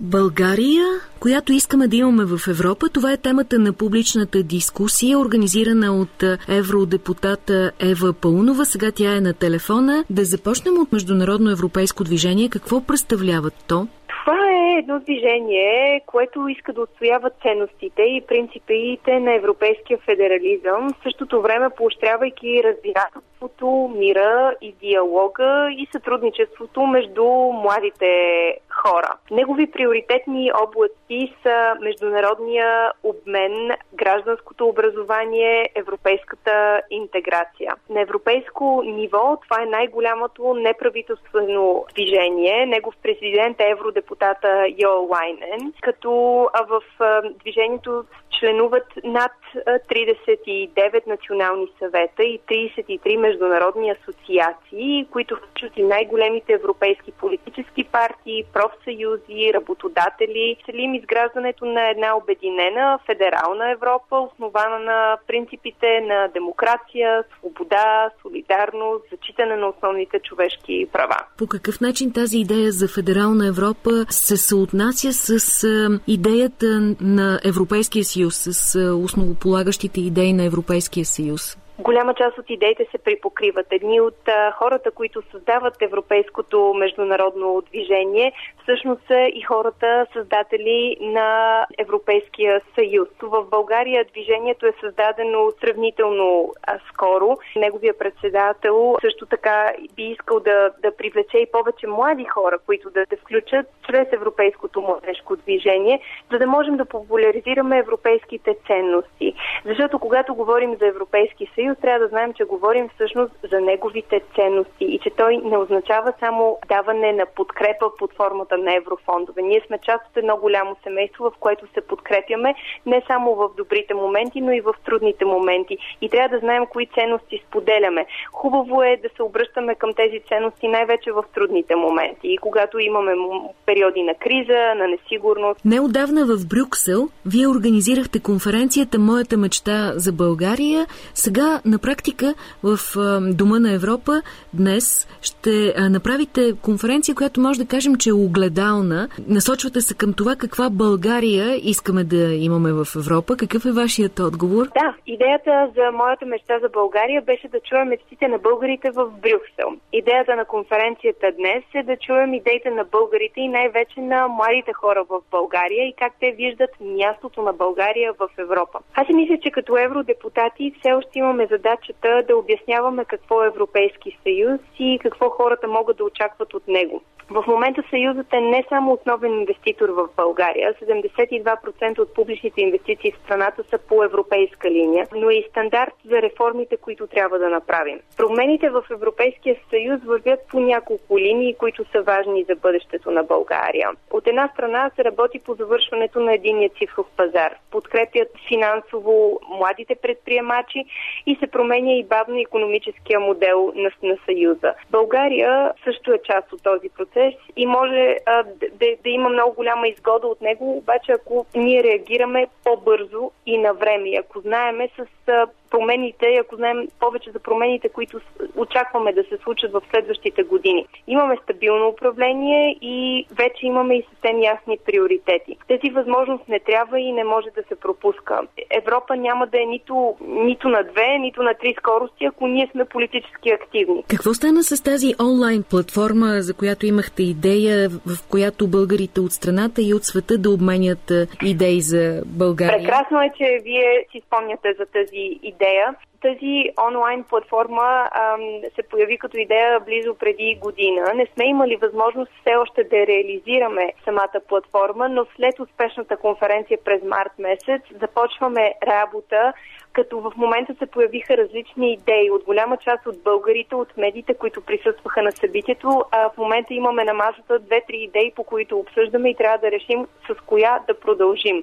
България, която искаме да имаме в Европа, това е темата на публичната дискусия, организирана от евродепутата Ева Паунова. Сега тя е на телефона. Да започнем от Международно европейско движение. Какво представлява то? Това е едно движение, което иска да отстоява ценностите и принципите на европейския федерализъм, в същото време поощрявайки разбирателството, мира и диалога и сътрудничеството между младите хора. Негови приоритетни области са международния обмен, гражданското образование, европейската интеграция. На европейско ниво това е най-голямото неправителствено движение. Негов президент е евродепутата Йо Лайнен, като в движението членуват над 39 национални съвета и 33 международни асоциации, които включват и най-големите европейски политически партии, профсъюзи, работодатели. Целим изграждането на една обединена федерална Европа, основана на принципите на демокрация, свобода, солидарност, зачитане на основните човешки права. По какъв начин тази идея за федерална Европа се съотнася с идеята на Европейския съюз, с основополагащите идеи на Европейския съюз? Голяма част от идеите се припокриват. Едни от а, хората, които създават европейското международно движение, всъщност са и хората създатели на Европейския съюз. В България движението е създадено сравнително а, скоро. Неговия председател също така би искал да, да привлече и повече млади хора, които да се включат чрез Европейското младежко движение, за да можем да популяризираме европейските ценности. Защото когато говорим за Европейски съюз, съюз, трябва да знаем, че говорим всъщност за неговите ценности и че той не означава само даване на подкрепа под формата на еврофондове. Ние сме част от едно голямо семейство, в което се подкрепяме не само в добрите моменти, но и в трудните моменти. И трябва да знаем кои ценности споделяме. Хубаво е да се обръщаме към тези ценности най-вече в трудните моменти и когато имаме периоди на криза, на несигурност. Неодавна в Брюксел вие организирахте конференцията Моята мечта за България. Сега на практика в Дома на Европа днес ще направите конференция, която може да кажем, че е огледална. Насочвате се към това каква България искаме да имаме в Европа. Какъв е вашият отговор? Да, идеята за моята мечта за България беше да чуем мечтите на българите в Брюксел. Идеята на конференцията днес е да чуем идеите на българите и най-вече на младите хора в България и как те виждат мястото на България в Европа. Аз си мисля, че като евродепутати все още имаме задачата да обясняваме какво е Европейски съюз и какво хората могат да очакват от него. В момента Съюзът е не само основен инвеститор в България, 72% от публичните инвестиции в страната са по европейска линия, но е и стандарт за реформите, които трябва да направим. Промените в Европейския съюз вървят по няколко линии, които са важни за бъдещето на България. От една страна се работи по завършването на единия цифров пазар. Подкрепят финансово младите предприемачи и се променя и бавно економическия модел на, на Съюза. България също е част от този процес и може а, да, да има много голяма изгода от него, обаче ако ние реагираме по-бързо и на време, ако знаеме с а, промените, ако знаем повече за промените, които очакваме да се случат в следващите години. Имаме стабилно управление и вече имаме и съвсем ясни приоритети. Тези възможност не трябва и не може да се пропуска. Европа няма да е нито, нито на две, нито на три скорости, ако ние сме политически активни. Какво стана с тази онлайн платформа, за която имахте идея, в която българите от страната и от света да обменят идеи за България? Прекрасно е, че вие си спомняте за тази идея идея. Тази онлайн платформа ам, се появи като идея близо преди година. Не сме имали възможност все още да реализираме самата платформа, но след успешната конференция през март месец започваме работа като в момента се появиха различни идеи от голяма част от българите, от медиите, които присъстваха на събитието. А в момента имаме на масата две-три идеи, по които обсъждаме и трябва да решим с коя да продължим.